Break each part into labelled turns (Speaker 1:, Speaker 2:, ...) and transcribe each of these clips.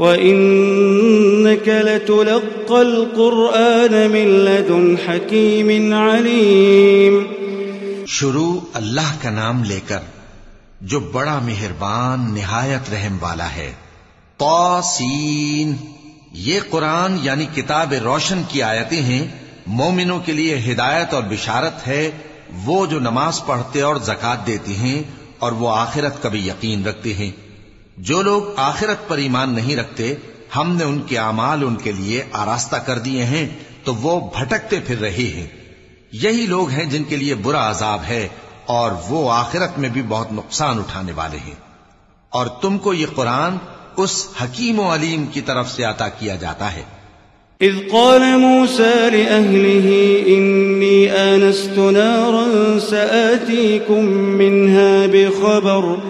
Speaker 1: وإنك لتلقى القرآن من لدن حكيم عليم
Speaker 2: شروع اللہ کا نام لے کر جو بڑا مہربان، نہایت رحم والا ہے۔ توسین یہ قرآن یعنی کتاب روشن کی آیتیں ہیں۔ مومنوں کے لیے ہدایت اور بشارت ہے۔ وہ جو نماز پڑھتے اور زکات دیتے ہیں اور وہ آخرت کا بھی یقین رکھتے ہیں۔ جو لوگ آخرت پر ایمان نہیں رکھتے، ہم نے ان کے اعمال ان کے لیے آراستہ کر دیے ہیں، تو وہ بھٹکتے پھر رہے ہیں۔ یہی لوگ ہیں جن کے لیے برا عذاب ہے، اور وہ آخرت میں بھی بہت نقصان اٹھانے والے ہیں۔ اور تم کو یہ قرآن اس حکیم و علیم کی طرف سے عطا کیا جاتا ہے۔
Speaker 1: إذ قال موسى لأهله إني آنست نارا سآتيكم منها بخبر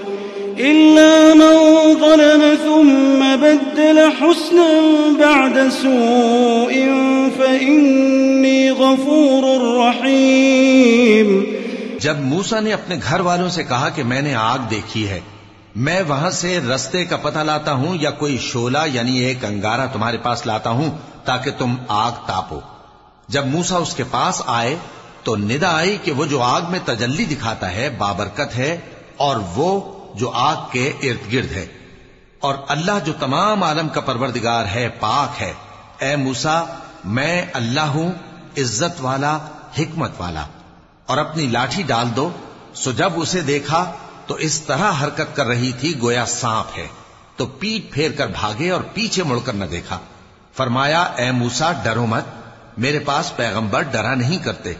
Speaker 1: بدل حسنا بعد سوء فإني غفور رحيم.
Speaker 2: جب موسا نے اپنے گھر والوں سے کہا کہ میں نے آگ دیکھی ہے، میں وہاں سے رستے کا پتہ لاتا ہوں یا کوئی شولا یعنی ایک انگارہ تمہارے پاس لاتا ہوں تاکہ تم آگ تاپو۔ جب موسا اس کے پاس آئے تو ندا آئی کہ وہ جو آگ میں تجلی دکھاتا ہے، بابرکت ہے اور وہ جو آگ کے ارد گرد ہے۔ اور اللہ جو تمام عالم کا پروردگار ہے، پاک ہے۔ اے موسا میں اللہ ہوں، عزت والا، حکمت والا۔ اور اپنی لاٹھی ڈال دو۔ سو جب اسے دیکھا تو اس طرح حرکت کر رہی تھی، گویا سانپ ہے۔ تو پیٹ پھیر کر بھاگے اور پیچھے مڑ کر نہ دیکھا۔ فرمایا، اے موسا ڈرو مت۔ میرے پاس پیغمبر ڈرا نہیں کرتے۔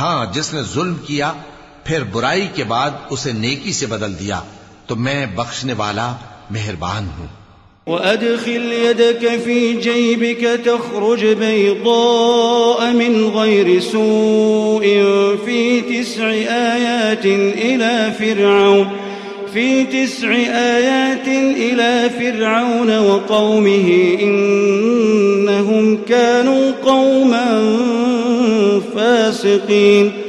Speaker 2: ہاں جس نے ظلم کیا، پھر برائی کے بعد اسے نیکی سے بدل دیا۔ تو میں بخشنے والا مہربان ہوں۔
Speaker 1: وأدخل يدك في جيبك تخرج بيضاء من غير سوء في تسع آيات إلى فرعون في تسع آيات إلى فرعون وقومه إنهم كانوا قوما فاسقين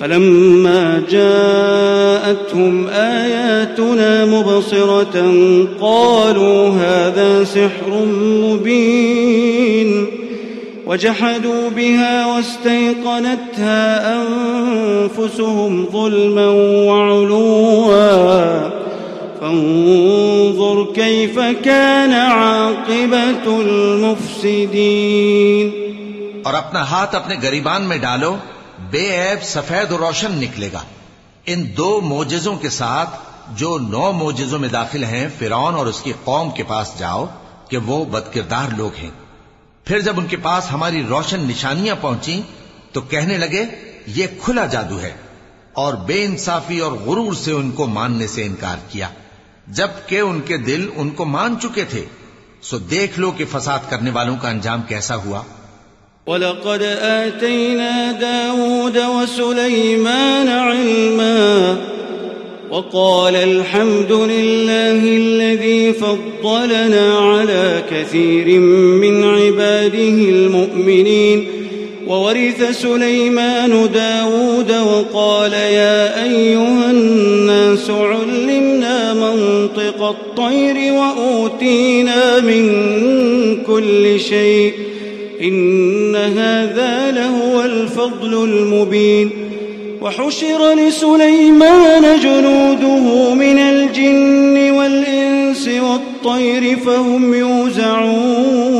Speaker 1: فلما جاءتهم آياتنا مبصرة قالوا هذا سحر مبين وجحدوا بها واستيقنتها أنفسهم ظلما وعلوا. فانظر كيف كان عاقبة المفسدين.
Speaker 2: اور اپنا ہاتھ اپنے گریبان میں ڈالو بے عیب سفید و روشن نکلے گا۔ ان دو موجزوں کے ساتھ جو نو موجزوں میں داخل ہیں، فرعون اور اس کی قوم کے پاس جاؤ کہ وہ بدکردار لوگ ہیں۔ پھر جب ان کے پاس ہماری روشن نشانیاں پہنچی تو کہنے لگے، یہ کھلا جادو ہے۔ اور بے انصافی اور غرور سے ان کو ماننے سے انکار کیا۔ جبکہ ان کے دل ان کو مان چکے تھے۔ سو دیکھ لو کہ فساد کرنے والوں کا انجام کیسا ہوا۔
Speaker 1: وَلَقَدْ آتَيْنَا دَاوُودَ وَسُلَيْمَانَ عِلْمًا وقال الحمد لله الذي فضلنا على كثير من عباده المؤمنين وورث سليمان داود وقال يا أيها الناس علمنا منطق الطير وأوتينا من كل شيء الفضل المبين وحشر لسليمان جنوده من الجن والإنس والطير فهم يوزعون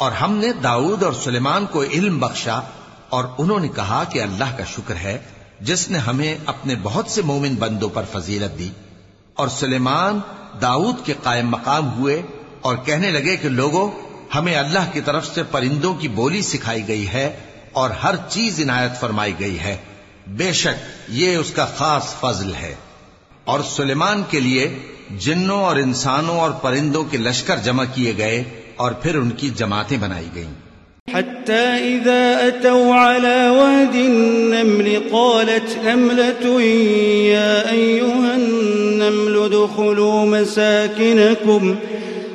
Speaker 2: اور ہم نے داؤد اور سلیمان کو علم بخشا اور انہوں نے کہا کہ اللہ کا شکر ہے جس نے ہمیں اپنے بہت سے مومن بندوں پر فضیلت دی۔ اور سلیمان داؤد کے قائم مقام ہوئے اور کہنے لگے کہ لوگوں ہمیں اللہ کی طرف سے پرندوں کی بولی سکھائی گئی ہے اور ہر چیز عنایت فرمائی گئی ہے۔ بے شک یہ اس کا خاص فضل ہے۔ اور سلیمان کے لیے جنوں اور انسانوں اور پرندوں کے لشکر جمع کیے گئے اور پھر ان کی جماعتیں بنائی گئیں۔
Speaker 1: حتى إذا أتوا على واد النمل قالت نملة يا أيها النمل ادخلوا مساكنكم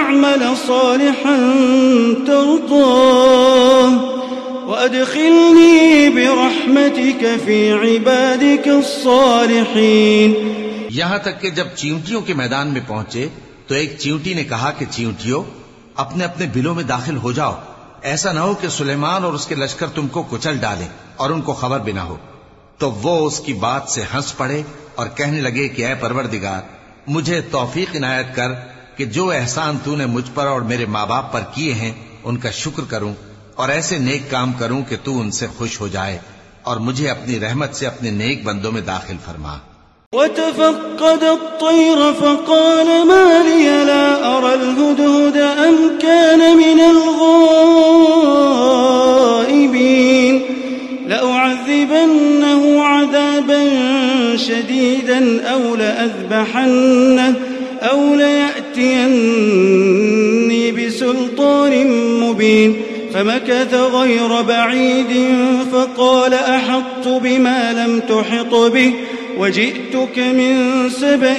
Speaker 1: أعمل صالحا ترضاه. وأدخلني برحمتك في عبادك الصالحين.
Speaker 2: یہاں تک کہ جب چیونٹیوں کے میدان میں پہنچے تو ایک چیونٹی نے کہا کہ چیونٹیوں، اپنے اپنے بلوں میں داخل ہو جاؤ۔ ایسا نہ ہو کہ سلیمان اور اس کے لشکر تم کو کچل ڈالے اور ان کو خبر بھی نہ ہو۔ تو وہ اس کی بات سے ہنس پڑے اور کہنے لگے کہ اے پروردگار، مجھے توفیق عنایت کر کہ جو احسان تو نے مجھ پر اور میرے ماں باپ پر کیے ہیں، ان کا شکر کروں اور ایسے نیک کام کروں کہ تو ان سے خوش ہو جائے اور مجھے اپنی رحمت سے اپنے نیک بندوں میں داخل فرما۔
Speaker 1: وتفقد الطير فقال ما لي لا أرى الهدهد أم كان من الغائبين لأعذبنه عذابا شديدا أو لأذبحنه أو ليأتيني بسلطان مبين فمكث غير بعيد فقال أحطت بما لم تحط به وجئتك من سبأ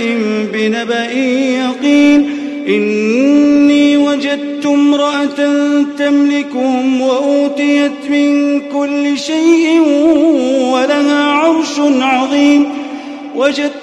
Speaker 1: بنبأ يقين إني وجدت امرأة تملكهم وأوتيت من كل شيء ولها عرش عظيم وجدت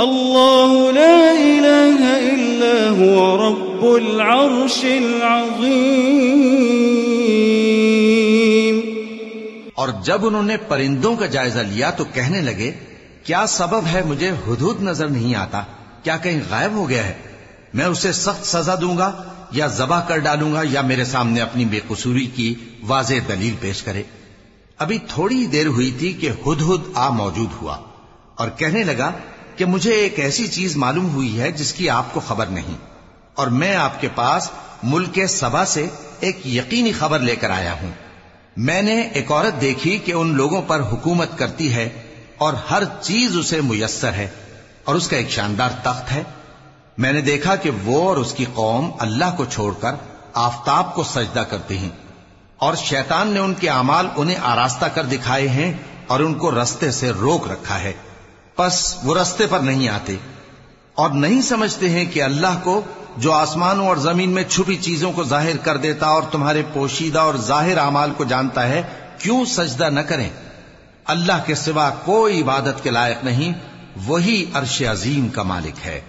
Speaker 1: الله لا إله إلا هو رب العرش العظيم.
Speaker 2: اور جب انہوں نے پرندوں کا جائزہ لیا تو کہنے لگے، کیا سبب ہے مجھے حدود نظر نہیں آتا؟ کیا کہیں غائب ہو گیا ہے؟ میں اسے سخت سزا دوں گا یا ذبح کر ڈالوں گا یا میرے سامنے اپنی بے قصوری کی واضح دلیل پیش کرے؟ ابھی تھوڑی دیر ہوئی تھی کہ ہد ہد آ موجود ہوا اور کہنے لگا کہ مجھے ایک ایسی چیز معلوم ہوئی ہے جس کی آپ کو خبر نہیں۔ اور میں آپ کے پاس ملک سبا سے ایک یقینی خبر لے کر آیا ہوں۔ میں نے ایک عورت دیکھی کہ ان لوگوں پر حکومت کرتی ہے اور ہر چیز اسے میسر ہے اور اس کا ایک شاندار تخت ہے۔ میں نے دیکھا کہ وہ اور اس کی قوم اللہ کو چھوڑ کر آفتاب کو سجدہ کرتے ہیں اور شیطان نے ان کے اعمال انہیں آراستہ کر دکھائے ہیں اور ان کو رستے سے روک رکھا ہے۔ پس وہ رستے پر نہیں آتے اور نہیں سمجھتے ہیں کہ اللہ کو جو آسمانوں اور زمین میں چھپی چیزوں کو ظاہر کر دیتا اور تمہارے پوشیدہ اور ظاہر اعمال کو جانتا ہے، کیوں سجدہ نہ کریں؟ اللہ کے سوا کوئی عبادت کے لائق نہیں، وہی عرش عظیم کا مالک ہے۔